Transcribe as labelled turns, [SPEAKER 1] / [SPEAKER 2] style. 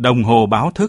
[SPEAKER 1] Đồng hồ báo thức.